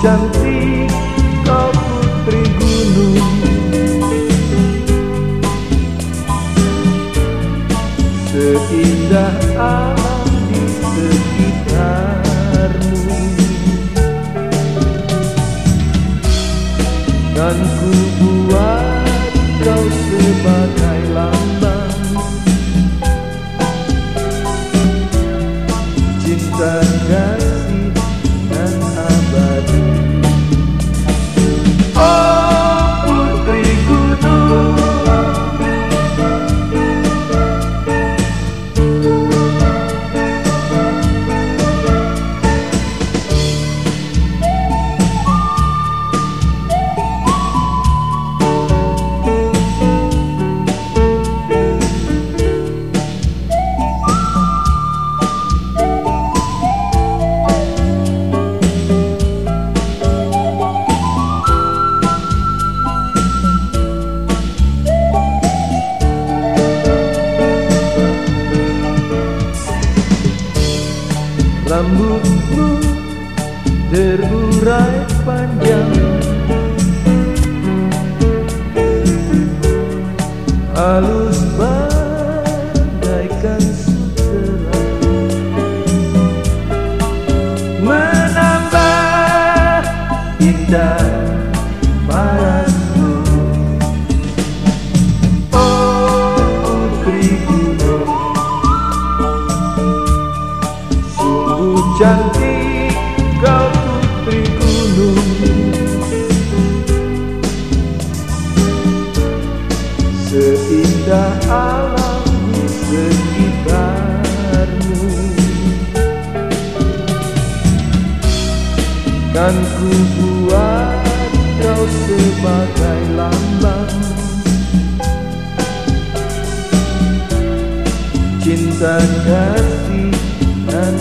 cantik kau putri gunung. Seindah Rambutmu terurai panjang. Halus cantik kau putri gunung. Seindah alam Kan ku buat kau sebagai lambang. Cinta kasih dan